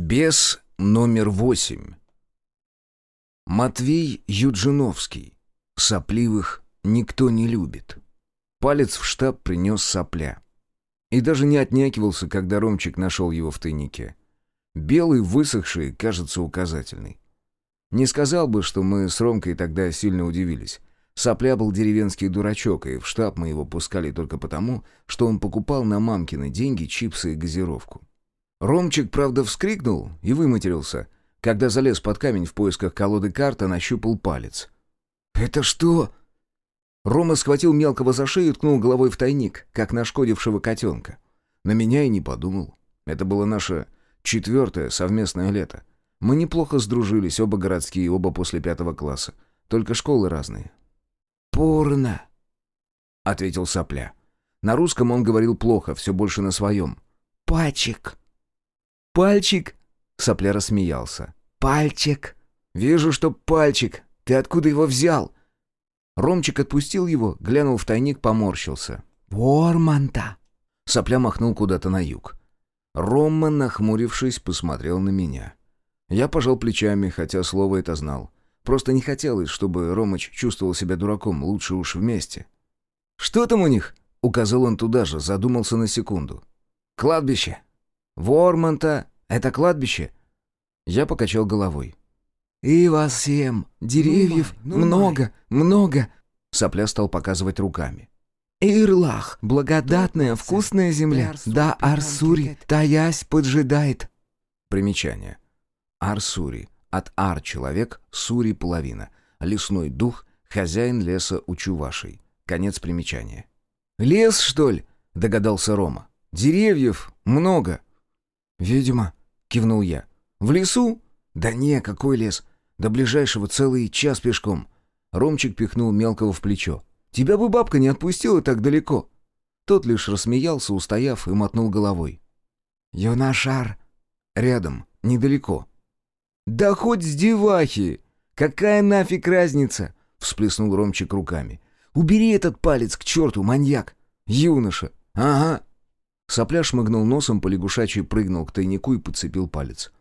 Бес номер восемь. Матвей Юджиновский. Сопливых никто не любит. Палец в штаб принес сопля. И даже не отнякивался, когда Ромчик нашел его в тайнике. Белый, высохший, кажется, указательный. Не сказал бы, что мы с Ромкой тогда сильно удивились. Сопля был деревенский дурачок, и в штаб мы его пускали только потому, что он покупал на мамкины деньги чипсы и газировку. Ромчик, правда, вскрикнул и выматерился, когда залез под камень в поисках колоды карт, а нащупал палец. «Это что?» Рома схватил мелкого за шею и ткнул головой в тайник, как нашкодившего котенка. На меня и не подумал. Это было наше четвертое совместное лето. Мы неплохо сдружились, оба городские, оба после пятого класса. Только школы разные. «Порно», — ответил Сопля. На русском он говорил плохо, все больше на своем. «Пачек». «Пальчик?» — Сопля рассмеялся. «Пальчик». «Вижу, что пальчик. Ты откуда его взял?» Ромчик отпустил его, глянул в тайник, поморщился. «Ворманта». Сопля махнул куда-то на юг. Рома, нахмурившись, посмотрел на меня. Я пожал плечами, хотя слово это знал. Просто не хотелось, чтобы Ромыч чувствовал себя дураком, лучше уж вместе. «Что там у них?» — указал он туда же, задумался на секунду. «Кладбище. Вормонта — это кладбище?» Я покачал головой. «И вас всем! Деревьев ну, ну, много, много!» Сопля стал показывать руками. «Ирлах, благодатная, вкусная земля, да Арсури, таясь, поджидает!» Примечание. Арсури. От ар — человек, сури — половина. Лесной дух, хозяин леса у чувашей. Конец примечания. «Лес, что ли?» — догадался Рома. «Деревьев много». «Видимо», — кивнул я. «В лесу?» «Да не, какой лес? До ближайшего целый час пешком». Ромчик пихнул мелкого в плечо. «Тебя бы бабка не отпустила так далеко». Тот лишь рассмеялся, устояв, и мотнул головой. «Юношар». «Рядом, недалеко». «Да хоть с девахи! Какая нафиг разница?» — всплеснул Ромчик руками. «Убери этот палец к черту, маньяк! Юноша! Ага!» Сопля шмыгнул носом, полягушачий прыгнул к тайнику и подцепил палец.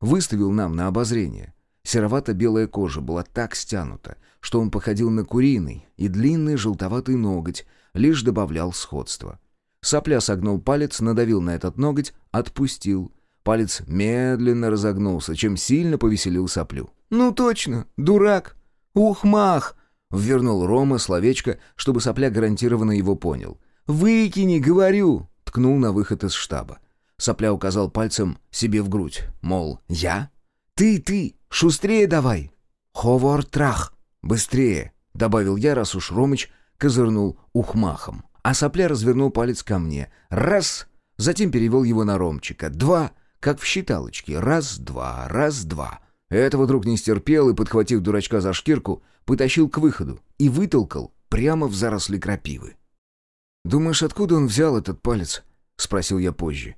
Выставил нам на обозрение. Серовато-белая кожа была так стянута, что он походил на куриный, и длинный желтоватый ноготь лишь добавлял сходства. Сопля согнул палец, надавил на этот ноготь, отпустил. Палец медленно разогнулся, чем сильно повеселил соплю. «Ну точно, дурак! Ухмах!» — ввернул Рома словечко, чтобы сопля гарантированно его понял. «Выкини, говорю!» Ткнул на выход из штаба. Сопля указал пальцем себе в грудь, мол, «Я?» «Ты, ты! Шустрее давай!» «Ховор трах! Быстрее!» — добавил я, раз уж Ромыч козырнул ухмахом. А сопля развернул палец ко мне. «Раз!» Затем перевел его на Ромчика. «Два!» Как в считалочке. Раз-два, раз-два. Этого друг не стерпел и, подхватив дурачка за шкирку, потащил к выходу и вытолкал прямо в заросли крапивы. «Думаешь, откуда он взял этот палец?» — спросил я позже.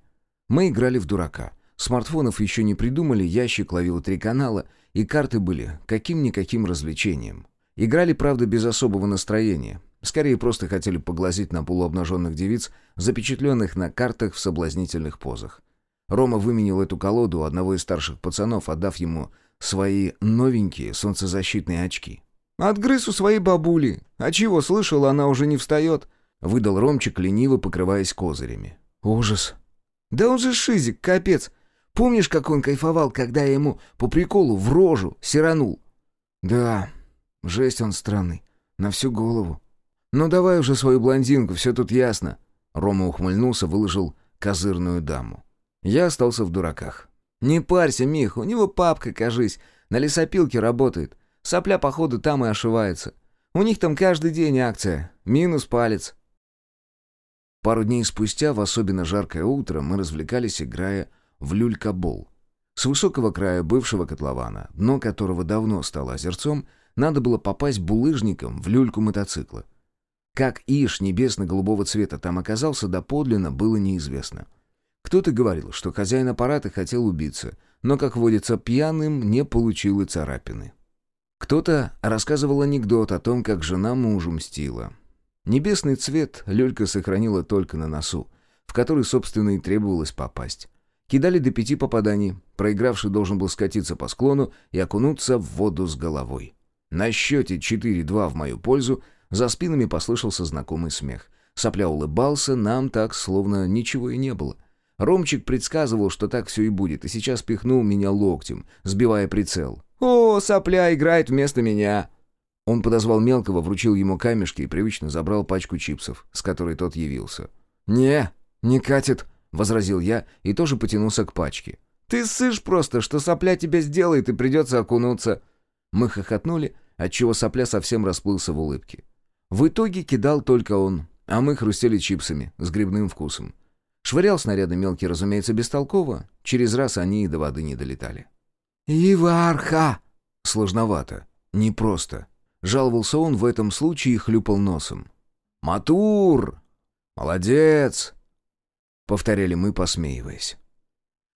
Мы играли в дурака. Смартфонов еще не придумали, ящик ловил три канала, и карты были каким-никаким развлечением. Играли, правда, без особого настроения. Скорее, просто хотели поглазеть на полуобнаженных девиц, запечатленных на картах в соблазнительных позах. Рома выменил эту колоду у одного из старших пацанов, отдав ему свои новенькие солнцезащитные очки. «Отгрыз у своей бабули. А чего, слышал, она уже не встает?» — выдал Ромчик, лениво покрываясь козырями. «Ужас!» «Да он же шизик, капец! Помнишь, как он кайфовал, когда я ему по приколу в рожу сиранул?» «Да, жесть он странный. На всю голову. Ну давай уже свою блондинку, все тут ясно». Рома ухмыльнулся, выложил козырную даму. Я остался в дураках. «Не парься, Мих, у него папка, кажись, на лесопилке работает. Сопля, походу, там и ошивается. У них там каждый день акция. Минус палец». Пару дней спустя, в особенно жаркое утро, мы развлекались, играя в люлькабол. С высокого края бывшего котлована, дно которого давно стало озерцом, надо было попасть булыжником в люльку мотоцикла. Как иш небесно-голубого цвета там оказался, доподлинно было неизвестно. Кто-то говорил, что хозяин аппарата хотел убиться, но, как водится, пьяным не получил и царапины. Кто-то рассказывал анекдот о том, как жена мужу мстила. Небесный цвет люлька сохранила только на носу, в который, собственно, и требовалось попасть. Кидали до пяти попаданий. Проигравший должен был скатиться по склону и окунуться в воду с головой. На счете 4-2 в мою пользу за спинами послышался знакомый смех. Сопля улыбался, нам так, словно ничего и не было. Ромчик предсказывал, что так все и будет, и сейчас пихнул меня локтем, сбивая прицел. «О, сопля играет вместо меня!» Он подозвал мелкого, вручил ему камешки и привычно забрал пачку чипсов, с которой тот явился. «Не, не катит», — возразил я и тоже потянулся к пачке. «Ты сышь просто, что сопля тебя сделает и придется окунуться». Мы хохотнули, отчего сопля совсем расплылся в улыбке. В итоге кидал только он, а мы хрустели чипсами с грибным вкусом. Швырял снаряды мелкие, разумеется, бестолково. Через раз они и до воды не долетали. «Иварха!» Сложновато. Непросто. Жаловался он в этом случае и хлюпал носом. «Матур! Молодец!» Повторяли мы, посмеиваясь.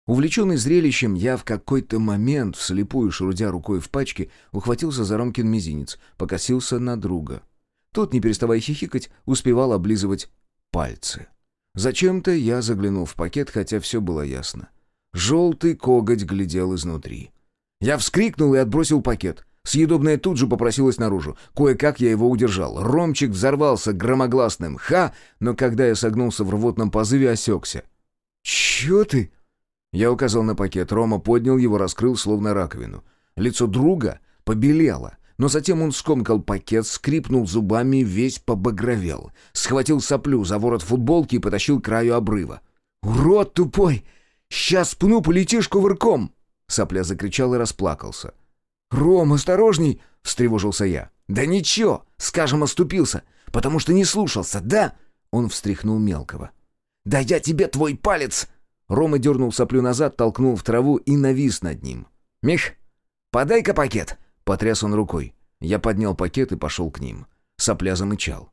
Увлеченный зрелищем, я в какой-то момент, вслепую шурудя рукой в пачке, ухватился за Ромкин мизинец, покосился на друга. Тот, не переставая хихикать, успевал облизывать пальцы. Зачем-то я заглянул в пакет, хотя все было ясно. Желтый коготь глядел изнутри. Я вскрикнул и отбросил пакет. Съедобное тут же попросилось наружу. Кое-как я его удержал. Ромчик взорвался громогласным «Ха!», но когда я согнулся в рвотном позыве, осекся. «Чё ты?» Я указал на пакет. Рома поднял его, раскрыл, словно раковину. Лицо друга побелело. Но затем он скомкал пакет, скрипнул зубами, весь побагровел. Схватил соплю за ворот футболки и потащил к краю обрыва. «Урод тупой! Сейчас пну, полетишь кувырком!» Сопля закричал и расплакался. «Ром, осторожней!» — встревожился я. «Да ничего, скажем, оступился, потому что не слушался, да?» Он встряхнул мелкого. «Да я тебе твой палец!» Рома дернул соплю назад, толкнул в траву и навис над ним. «Мих, подай-ка пакет!» Потряс он рукой. Я поднял пакет и пошел к ним. Сопля замычал.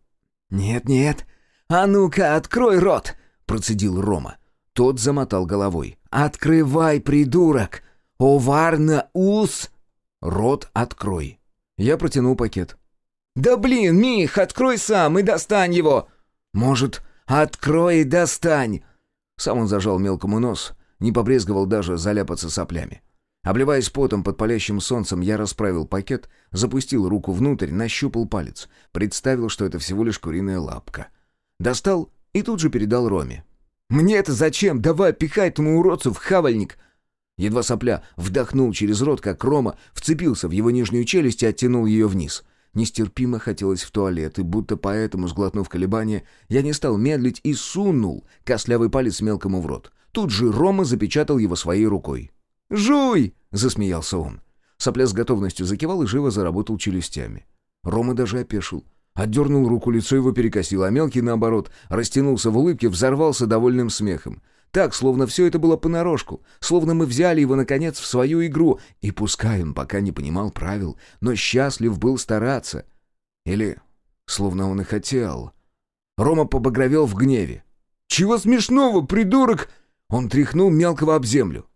«Нет-нет, а ну-ка, открой рот!» Процедил Рома. Тот замотал головой. «Открывай, придурок! Оварна ус!» «Рот открой!» Я протянул пакет. «Да блин, Мих, открой сам и достань его!» «Может, открой и достань!» Сам он зажал мелкому нос, не побрезговал даже заляпаться соплями. Обливаясь потом под палящим солнцем, я расправил пакет, запустил руку внутрь, нащупал палец. Представил, что это всего лишь куриная лапка. Достал и тут же передал Роме. «Мне это зачем? Давай, пихай этому уродцу в хавальник!» Едва сопля вдохнул через рот, как Рома вцепился в его нижнюю челюсть и оттянул ее вниз. Нестерпимо хотелось в туалет, и будто поэтому, сглотнув колебания, я не стал медлить и сунул костлявый палец мелкому в рот. Тут же Рома запечатал его своей рукой. «Жуй!» — засмеялся он. Сопля с готовностью закивал и живо заработал челюстями. Рома даже опешил. Отдернул руку, лицо его перекосило, а мелкий, наоборот, растянулся в улыбке, взорвался довольным смехом. Так, словно все это было понарошку, словно мы взяли его, наконец, в свою игру, и пускай он пока не понимал правил, но счастлив был стараться. Или словно он и хотел. Рома побагровел в гневе. «Чего смешного, придурок?» Он тряхнул мелкого об землю.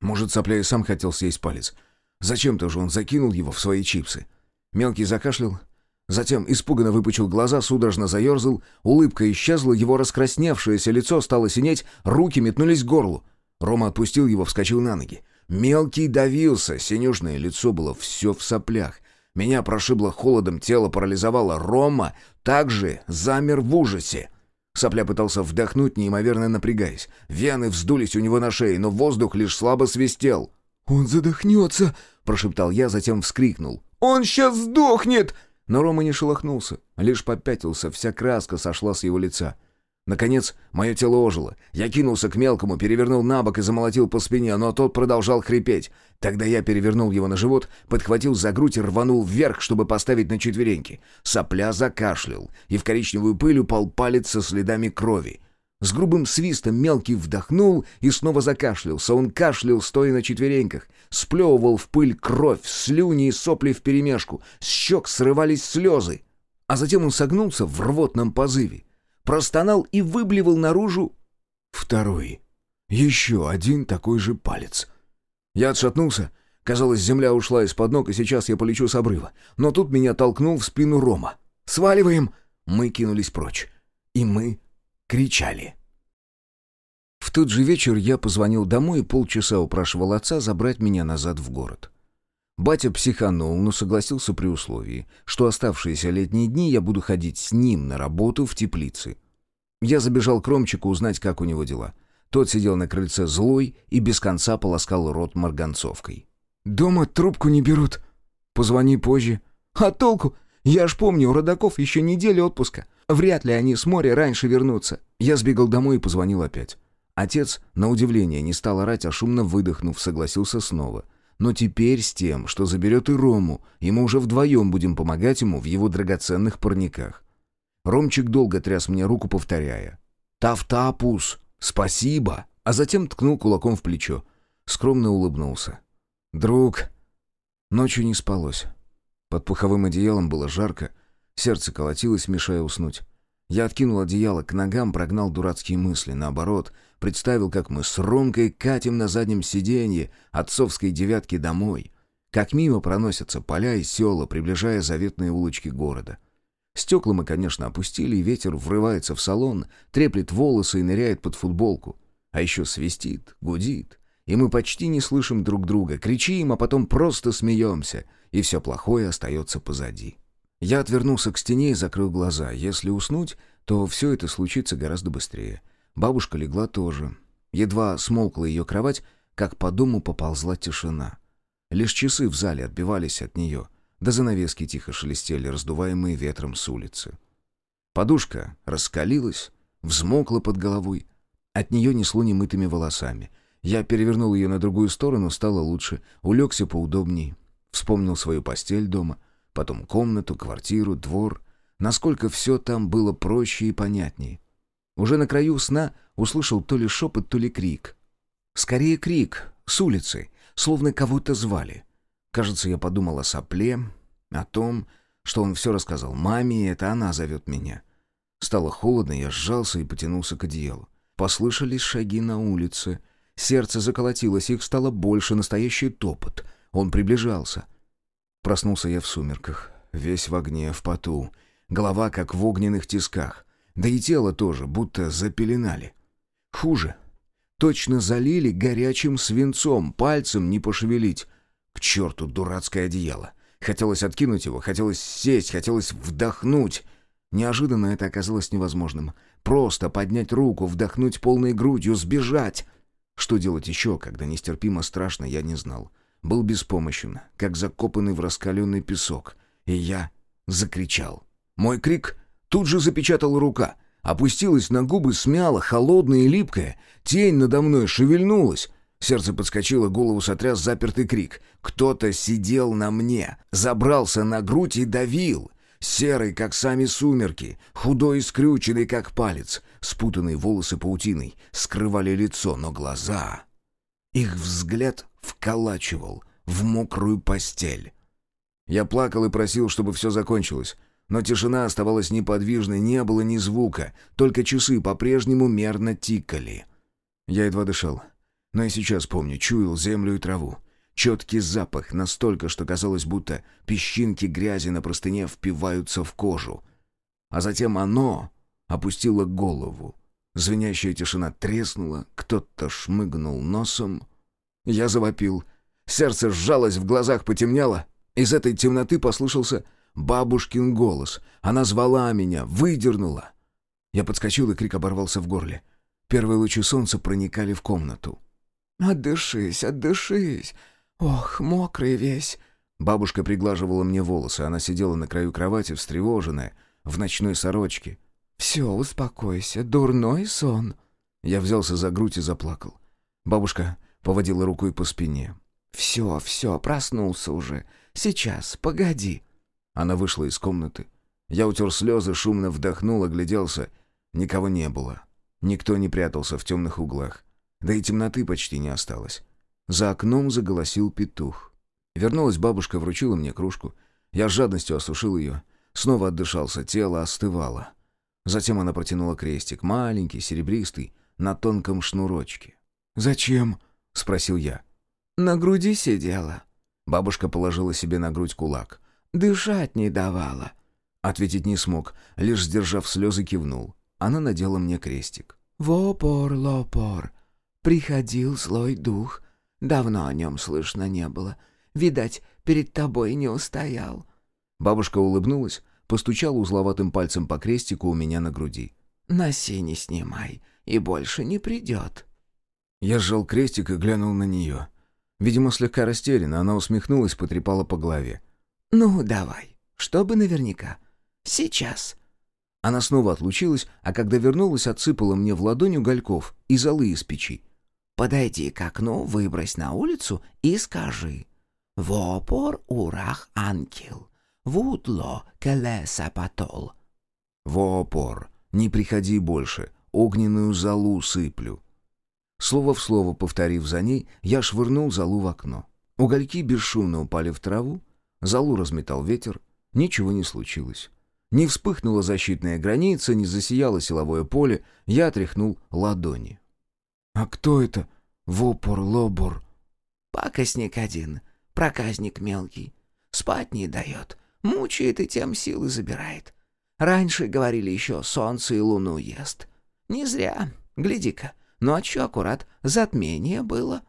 Может, Сопля и сам хотел съесть палец. Зачем-то же он закинул его в свои чипсы. Мелкий закашлял, затем испуганно выпучил глаза, судорожно заерзал, улыбка исчезла, его раскрасневшееся лицо стало синеть, руки метнулись к горлу. Рома отпустил его, вскочил на ноги. Мелкий давился, синюшное лицо было все в соплях. Меня прошибло холодом, тело парализовало. Рома также замер в ужасе. Сопля пытался вдохнуть, неимоверно напрягаясь. Вены вздулись у него на шее, но воздух лишь слабо свистел. «Он задохнется!» — прошептал я, затем вскрикнул. «Он сейчас сдохнет!» Но Рома не шелохнулся, лишь попятился, вся краска сошла с его лица. Наконец, мое тело ожило. Я кинулся к мелкому, перевернул на бок и замолотил по спине, но тот продолжал хрипеть. Тогда я перевернул его на живот, подхватил за грудь и рванул вверх, чтобы поставить на четвереньки. Сопля закашлял, и в коричневую пыль упал палец со следами крови. С грубым свистом мелкий вдохнул и снова закашлялся. Он кашлял, стоя на четвереньках, сплевывал в пыль кровь, слюни и сопли вперемешку. С щек срывались слезы. А затем он согнулся в рвотном позыве простонал и выблевал наружу второй. Еще один такой же палец. Я отшатнулся. Казалось, земля ушла из-под ног, и сейчас я полечу с обрыва. Но тут меня толкнул в спину Рома. «Сваливаем!» Мы кинулись прочь. И мы кричали. В тот же вечер я позвонил домой и полчаса упрашивал отца забрать меня назад в город. Батя психанул, но согласился при условии, что оставшиеся летние дни я буду ходить с ним на работу в теплице. Я забежал к Ромчику узнать, как у него дела. Тот сидел на крыльце злой и без конца полоскал рот марганцовкой. «Дома трубку не берут. Позвони позже». «А толку? Я ж помню, у родаков еще неделя отпуска. Вряд ли они с моря раньше вернутся». Я сбегал домой и позвонил опять. Отец, на удивление, не стал орать, а шумно выдохнув, согласился снова. Но теперь с тем, что заберет и Рому, ему уже вдвоем будем помогать ему в его драгоценных парниках. Ромчик долго тряс мне руку, повторяя. «Тафтапус! Спасибо!» А затем ткнул кулаком в плечо. Скромно улыбнулся. «Друг!» Ночью не спалось. Под пуховым одеялом было жарко, сердце колотилось, мешая уснуть. Я откинул одеяло к ногам, прогнал дурацкие мысли. Наоборот, представил, как мы с Ромкой катим на заднем сиденье отцовской девятки домой. Как мимо проносятся поля и села, приближая заветные улочки города. Стекла мы, конечно, опустили, и ветер врывается в салон, треплет волосы и ныряет под футболку. А еще свистит, гудит, и мы почти не слышим друг друга, кричим, а потом просто смеемся, и все плохое остается позади. Я отвернулся к стене и закрыл глаза. Если уснуть, то все это случится гораздо быстрее. Бабушка легла тоже. Едва смолкла ее кровать, как по дому поползла тишина. Лишь часы в зале отбивались от нее, да занавески тихо шелестели, раздуваемые ветром с улицы. Подушка раскалилась, взмокла под головой. От нее несло немытыми волосами. Я перевернул ее на другую сторону, стало лучше, улегся поудобней. Вспомнил свою постель дома — потом комнату, квартиру, двор. Насколько все там было проще и понятнее. Уже на краю сна услышал то ли шепот, то ли крик. Скорее крик, с улицы, словно кого-то звали. Кажется, я подумал о сопле, о том, что он все рассказал маме, и это она зовет меня. Стало холодно, я сжался и потянулся к одеялу. Послышались шаги на улице. Сердце заколотилось, их стало больше, настоящий топот. Он приближался. Проснулся я в сумерках, весь в огне, в поту. Голова как в огненных тисках. Да и тело тоже, будто запеленали. Хуже. Точно залили горячим свинцом, пальцем не пошевелить. К черту дурацкое одеяло. Хотелось откинуть его, хотелось сесть, хотелось вдохнуть. Неожиданно это оказалось невозможным. Просто поднять руку, вдохнуть полной грудью, сбежать. Что делать еще, когда нестерпимо страшно, я не знал был беспомощен, как закопанный в раскаленный песок, и я закричал. Мой крик тут же запечатала рука, опустилась на губы, смяла, холодная и липкая, тень надо мной шевельнулась. Сердце подскочило, голову сотряс запертый крик. Кто-то сидел на мне, забрался на грудь и давил. Серый, как сами сумерки, худой и скрюченный, как палец. Спутанные волосы паутиной скрывали лицо, но глаза... Их взгляд вколачивал в мокрую постель. Я плакал и просил, чтобы все закончилось. Но тишина оставалась неподвижной, не было ни звука, только часы по-прежнему мерно тикали. Я едва дышал, но и сейчас помню, чуял землю и траву. Четкий запах, настолько, что казалось, будто песчинки грязи на простыне впиваются в кожу. А затем оно опустило голову. Звенящая тишина треснула, кто-то шмыгнул носом — я завопил. Сердце сжалось, в глазах потемнело. Из этой темноты послышался бабушкин голос. Она звала меня, выдернула. Я подскочил, и крик оборвался в горле. Первые лучи солнца проникали в комнату. «Отдышись, отдышись! Ох, мокрый весь!» Бабушка приглаживала мне волосы. Она сидела на краю кровати, встревоженная, в ночной сорочке. «Все, успокойся, дурной сон!» Я взялся за грудь и заплакал. Бабушка Поводила рукой по спине. «Все, все, проснулся уже. Сейчас, погоди». Она вышла из комнаты. Я утер слезы, шумно вдохнул, огляделся. Никого не было. Никто не прятался в темных углах. Да и темноты почти не осталось. За окном заголосил петух. Вернулась бабушка, вручила мне кружку. Я с жадностью осушил ее. Снова отдышался, тело остывало. Затем она протянула крестик, маленький, серебристый, на тонком шнурочке. «Зачем?» — спросил я. «На груди сидела». Бабушка положила себе на грудь кулак. «Дышать не давала». Ответить не смог, лишь сдержав слезы кивнул. Она надела мне крестик. «Вопор-лопор. Приходил злой дух. Давно о нем слышно не было. Видать, перед тобой не устоял». Бабушка улыбнулась, постучала узловатым пальцем по крестику у меня на груди. «Носи не снимай, и больше не придет». Я сжал крестик и глянул на нее. Видимо, слегка растеряна, она усмехнулась, потрепала по голове. «Ну, давай, чтобы наверняка. Сейчас». Она снова отлучилась, а когда вернулась, отсыпала мне в ладонь угольков и золы из печи. «Подойди к окну, выбрось на улицу и скажи. Вопор урах анкил, вудло келеса потол». «Вопор, не приходи больше, огненную золу сыплю». Слово в слово повторив за ней, я швырнул золу в окно. Угольки бесшумно упали в траву, залу разметал ветер, ничего не случилось. Не вспыхнула защитная граница, не засияло силовое поле, я отряхнул ладони. «А кто это? Вопор-лобор?» «Пакостник один, проказник мелкий. Спать не дает, мучает и тем силы забирает. Раньше, говорили еще, солнце и луну ест. Не зря, гляди-ка, ночью аккурат затмение было».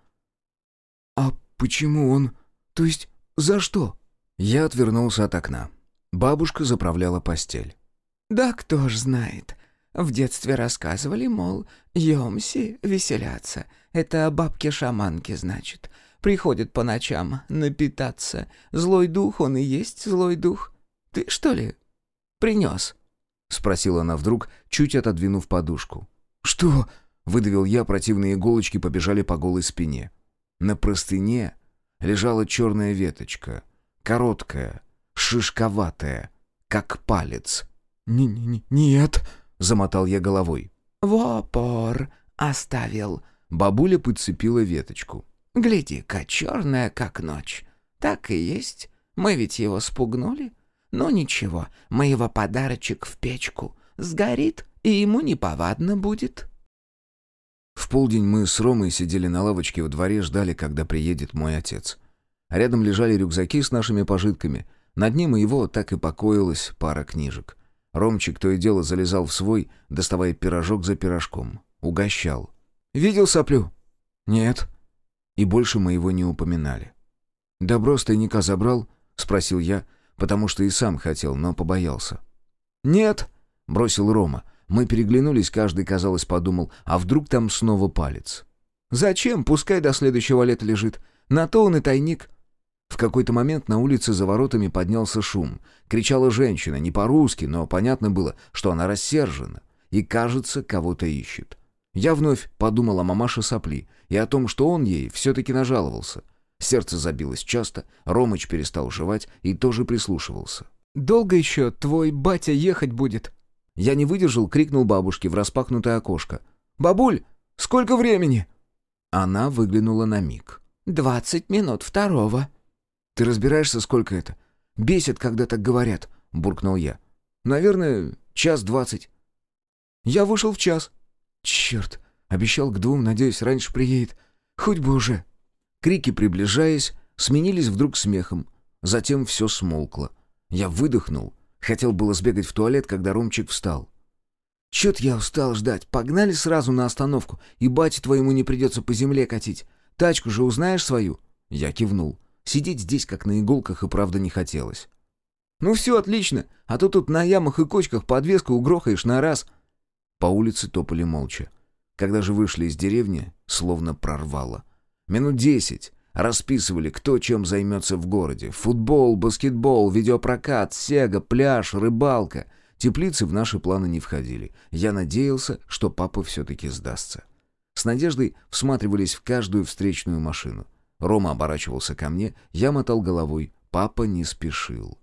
«А почему он... То есть за что?» Я отвернулся от окна. Бабушка заправляла постель. «Да кто ж знает. В детстве рассказывали, мол, Йомси веселятся. Это бабки-шаманки, значит. Приходят по ночам напитаться. Злой дух, он и есть злой дух. Ты, что ли, принес?» — спросила она вдруг, чуть отодвинув подушку. «Что?» — выдавил я, противные иголочки побежали по голой спине. На простыне лежала черная веточка, короткая, шишковатая, как палец. Н -н «Нет», — замотал я головой. «Вопор оставил». Бабуля подцепила веточку. «Гляди-ка, черная, как ночь. Так и есть. Мы ведь его спугнули. Ну ничего, мы его подарочек в печку. Сгорит, и ему неповадно будет». В полдень мы с Ромой сидели на лавочке во дворе, ждали, когда приедет мой отец. Рядом лежали рюкзаки с нашими пожитками, на дне моего так и покоилась пара книжек. Ромчик то и дело залезал в свой, доставая пирожок за пирожком. Угощал. «Видел соплю?» «Нет». И больше мы его не упоминали. «Добро с тайника забрал?» — спросил я, потому что и сам хотел, но побоялся. «Нет», — бросил Рома. Мы переглянулись, каждый, казалось, подумал, а вдруг там снова палец. «Зачем? Пускай до следующего лета лежит. На то он и тайник. В какой-то момент на улице за воротами поднялся шум. Кричала женщина, не по-русски, но понятно было, что она рассержена и, кажется, кого-то ищет. Я вновь подумал о мамаше сопли и о том, что он ей все-таки нажаловался. Сердце забилось часто, Ромыч перестал жевать и тоже прислушивался. «Долго еще твой батя ехать будет?» Я не выдержал, крикнул бабушке в распахнутое окошко. «Бабуль, сколько времени?» Она выглянула на миг. «Двадцать минут второго». «Ты разбираешься, сколько это? Бесит, когда так говорят», — буркнул я. «Наверное, час двадцать». «Я вышел в час». «Черт, обещал к двум, надеюсь, раньше приедет. Хоть бы уже». Крики, приближаясь, сменились вдруг смехом. Затем все смолкло. Я выдохнул. Хотел было сбегать в туалет, когда Ромчик встал. «Чё-то я устал ждать. Погнали сразу на остановку, и бате твоему не придется по земле катить. Тачку же узнаешь свою?» Я кивнул. Сидеть здесь, как на иголках, и правда не хотелось. «Ну все отлично, а то тут на ямах и кочках подвеску угрохаешь на раз». По улице топали молча. Когда же вышли из деревни, словно прорвало. Минут десять расписывали, кто чем займется в городе. Футбол, баскетбол, видеопрокат, сега, пляж, рыбалка. Теплицы в наши планы не входили. Я надеялся, что папа все-таки сдастся. С надеждой всматривались в каждую встречную машину. Рома оборачивался ко мне, я мотал головой, папа не спешил.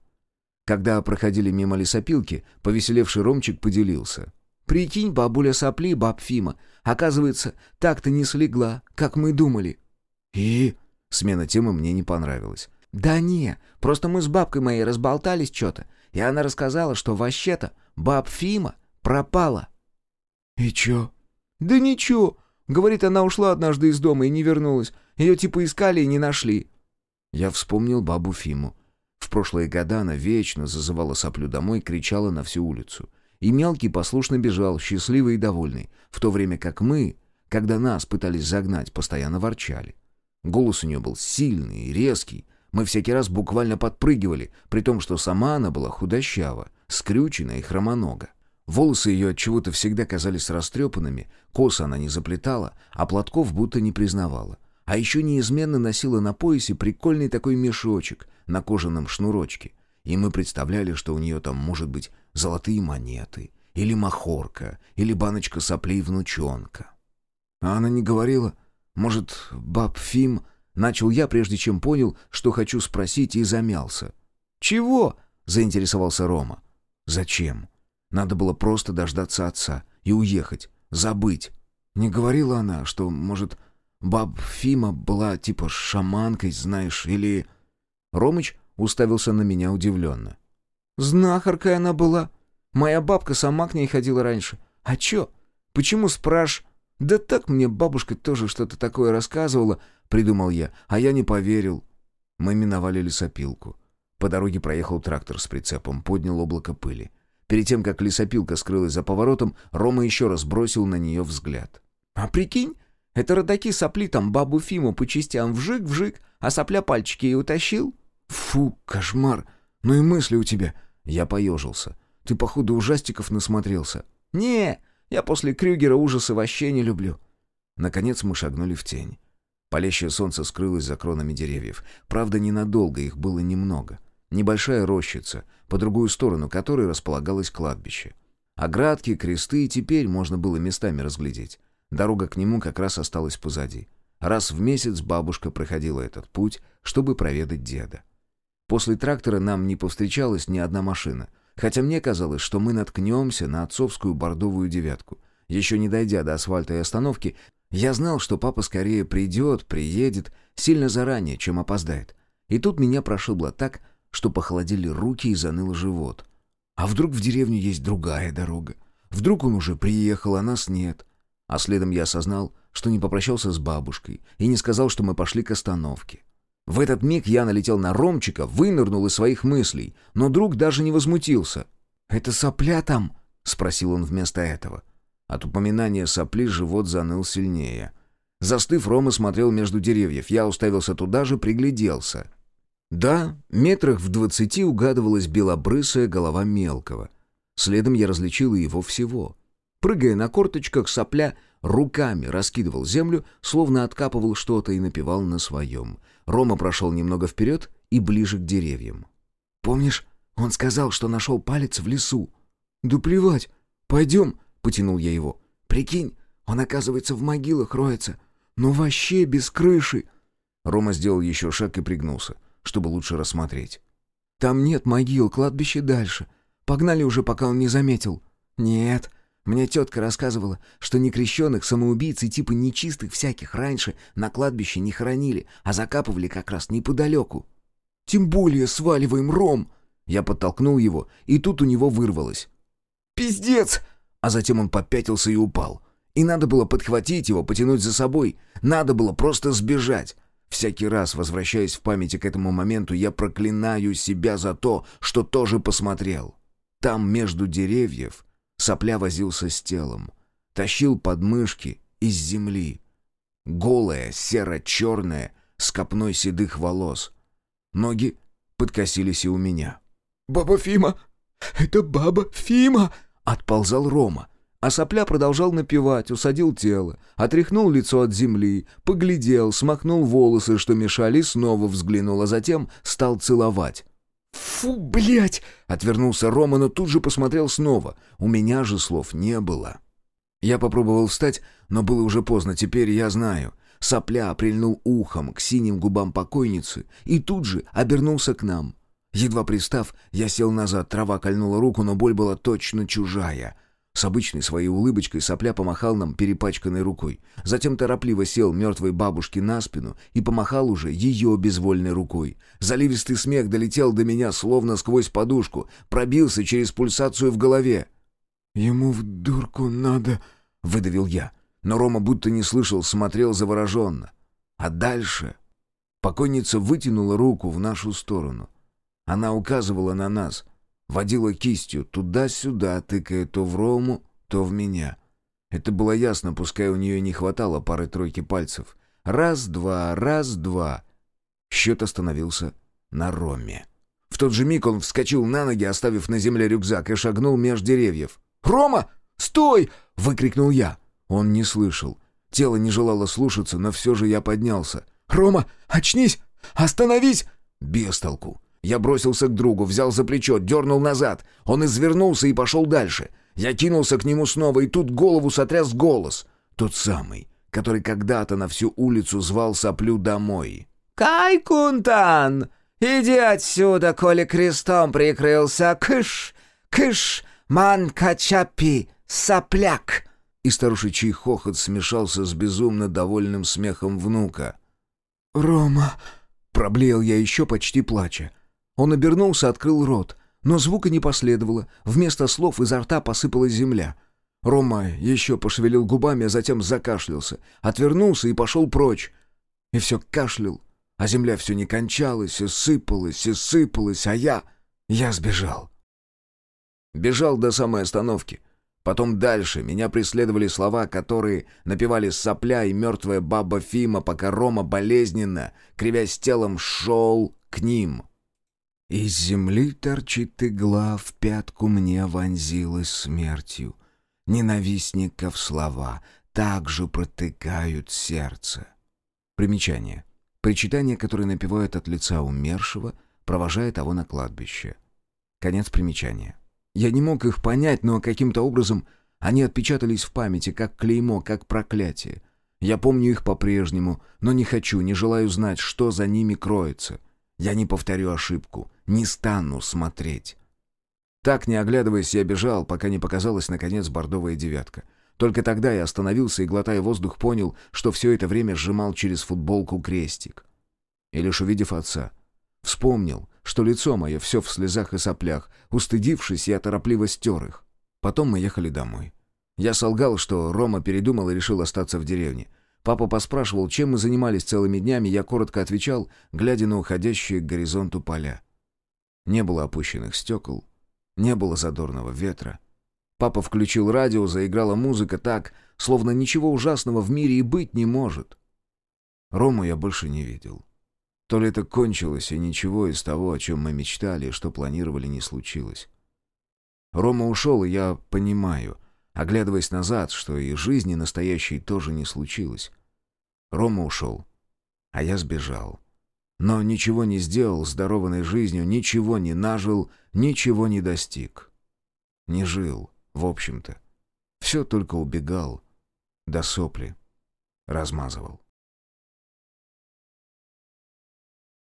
Когда проходили мимо лесопилки, повеселевший Ромчик поделился. «Прикинь, бабуля сопли, баб Фима, оказывается, так-то не слегла, как мы думали». «И?» — смена темы мне не понравилась. «Да не, просто мы с бабкой моей разболтались что-то, и она рассказала, что вообще-то баб Фима пропала». «И чё?» «Да ничего. Говорит, она ушла однажды из дома и не вернулась. Ее типа искали и не нашли». Я вспомнил бабу Фиму. В прошлые года она вечно зазывала соплю домой, кричала на всю улицу. и мелкий послушно бежал, счастливый и довольный, в то время как мы, когда нас пытались загнать, постоянно ворчали. Голос у нее был сильный и резкий, мы всякий раз буквально подпрыгивали, при том, что сама она была худощава, скрючена и хромонога. Волосы ее от чего-то всегда казались растрепанными, косы она не заплетала, а платков будто не признавала. А еще неизменно носила на поясе прикольный такой мешочек на кожаном шнурочке. И мы представляли, что у нее там может быть золотые монеты, или махорка, или баночка соплей внучонка. А она не говорила, может, баб Фим Начал я, прежде чем понял, что хочу спросить, и замялся. «Чего?» — заинтересовался Рома. «Зачем? Надо было просто дождаться отца и уехать, забыть. Не говорила она, что, может, баб Фима была типа шаманкой, знаешь, или...» Ромыч уставился на меня удивленно. «Знахаркой она была. Моя бабка сама к ней ходила раньше. А чё? Почему спрашь?» «Да так мне бабушка тоже что-то такое рассказывала», — придумал я, а я не поверил. Мы миновали лесопилку. По дороге проехал трактор с прицепом, поднял облако пыли. Перед тем, как лесопилка скрылась за поворотом, Рома еще раз бросил на нее взгляд. «А прикинь, это родаки сопли там бабу Фиму по частям вжик-вжик, а сопля пальчики и утащил?» «Фу, кошмар! Ну и мысли у тебя!» Я поежился. «Ты, походу, ужастиков насмотрелся». «Не, я после Крюгера ужасы вообще не люблю». Наконец мы шагнули в тень. Палящее солнце скрылось за кронами деревьев. Правда, ненадолго их было немного. Небольшая рощица, по другую сторону которой располагалось кладбище. Оградки, кресты теперь можно было местами разглядеть. Дорога к нему как раз осталась позади. Раз в месяц бабушка проходила этот путь, чтобы проведать деда. После трактора нам не повстречалась ни одна машина — Хотя мне казалось, что мы наткнемся на отцовскую бордовую девятку. Еще не дойдя до асфальта и остановки, я знал, что папа скорее придет, приедет, сильно заранее, чем опоздает. И тут меня прошибло так, что похолодели руки и заныл живот. А вдруг в деревню есть другая дорога? Вдруг он уже приехал, а нас нет? А следом я осознал, что не попрощался с бабушкой и не сказал, что мы пошли к остановке. В этот миг я налетел на Ромчика, вынырнул из своих мыслей, но друг даже не возмутился. «Это сопля там?» — спросил он вместо этого. От упоминания сопли живот заныл сильнее. Застыв, Рома смотрел между деревьев. Я уставился туда же, пригляделся. Да, метрах в двадцати угадывалась белобрысая голова мелкого. Следом я различил его всего. Прыгая на корточках, сопля руками раскидывал землю, словно откапывал что-то и напевал на своем — Рома прошел немного вперед и ближе к деревьям. «Помнишь, он сказал, что нашел палец в лесу?» «Да плевать! Пойдем!» — потянул я его. «Прикинь, он, оказывается, в могилах роется, но вообще без крыши!» Рома сделал еще шаг и пригнулся, чтобы лучше рассмотреть. «Там нет могил, кладбище дальше. Погнали уже, пока он не заметил». «Нет, мне тетка рассказывала, что некрещенных самоубийц и типа нечистых всяких раньше на кладбище не хоронили, а закапывали как раз неподалеку. «Тем более сваливаем ром!» Я подтолкнул его, и тут у него вырвалось. «Пиздец!» А затем он попятился и упал. И надо было подхватить его, потянуть за собой. Надо было просто сбежать. Всякий раз, возвращаясь в памяти к этому моменту, я проклинаю себя за то, что тоже посмотрел. Там, между деревьев, Сопля возился с телом. Тащил подмышки из земли. Голая, серо-черная, с копной седых волос. Ноги подкосились и у меня. «Баба Фима! Это баба Фима!» Отползал Рома. А сопля продолжал напевать, усадил тело, отряхнул лицо от земли, поглядел, смахнул волосы, что мешали, снова взглянул, а затем стал целовать. «Фу, блядь!» — отвернулся Рома, но тут же посмотрел снова. У меня же слов не было. Я попробовал встать, но было уже поздно, теперь я знаю. Сопля прильнул ухом к синим губам покойницы и тут же обернулся к нам. Едва пристав, я сел назад, трава кольнула руку, но боль была точно чужая. С обычной своей улыбочкой сопля помахал нам перепачканной рукой. Затем торопливо сел мертвой бабушке на спину и помахал уже ее безвольной рукой. Заливистый смех долетел до меня, словно сквозь подушку, пробился через пульсацию в голове. «Ему в дурку надо», — выдавил я. Но Рома будто не слышал, смотрел завороженно. А дальше... Покойница вытянула руку в нашу сторону. Она указывала на нас. Водила кистью туда-сюда, тыкая то в Рому, то в меня. Это было ясно, пускай у нее не хватало пары-тройки пальцев. Раз-два, раз-два. Счет остановился на Роме. В тот же миг он вскочил на ноги, оставив на земле рюкзак, и шагнул меж деревьев. «Рома, стой!» — выкрикнул я. Он не слышал. Тело не желало слушаться, но все же я поднялся. «Рома, очнись! Остановись!» Без толку. Я бросился к другу, взял за плечо, дернул назад. Он извернулся и пошел дальше. Я кинулся к нему снова, и тут голову сотряс голос. Тот самый, который когда-то на всю улицу звал соплю домой. «Кай Кунтан! Иди отсюда, коли крестом прикрылся! Кыш! Кыш! Манкачапи! Сопляк!» И старушечий хохот смешался с безумно довольным смехом внука. «Рома!» — проблеял я еще почти плача. Он обернулся, открыл рот, но звука не последовало. Вместо слов изо рта посыпалась земля. Рома еще пошевелил губами, а затем закашлялся, отвернулся и пошел прочь. И все кашлял, а земля все не кончалась, и сыпалась, и сыпалась, а я... Я сбежал. Бежал до самой остановки — Потом дальше меня преследовали слова, которые напевали сопля и мертвая баба Фима, пока Рома болезненно, кривясь телом, шел к ним. Из земли торчит игла, в пятку мне вонзилась смертью. Ненавистников слова также протыкают сердце. Примечание. Причитание, которое напевают от лица умершего, провожая того на кладбище. Конец примечания. Я не мог их понять, но каким-то образом они отпечатались в памяти, как клеймо, как проклятие. Я помню их по-прежнему, но не хочу, не желаю знать, что за ними кроется. Я не повторю ошибку, не стану смотреть. Так, не оглядываясь, я бежал, пока не показалась, наконец, бордовая девятка. Только тогда я остановился и, глотая воздух, понял, что все это время сжимал через футболку крестик. И лишь увидев отца, вспомнил, что лицо мое все в слезах и соплях. Устыдившись, я торопливо стер их. Потом мы ехали домой. Я солгал, что Рома передумал и решил остаться в деревне. Папа поспрашивал, чем мы занимались целыми днями, я коротко отвечал, глядя на уходящие к горизонту поля. Не было опущенных стекол, не было задорного ветра. Папа включил радио, заиграла музыка так, словно ничего ужасного в мире и быть не может. Рому я больше не видел. То ли это кончилось, и ничего из того, о чем мы мечтали и что планировали, не случилось. Рома ушел, и я понимаю, оглядываясь назад, что и жизни настоящей тоже не случилось. Рома ушел, а я сбежал. Но ничего не сделал с жизнью, ничего не нажил, ничего не достиг. Не жил, в общем-то. Все только убегал, до сопли размазывал.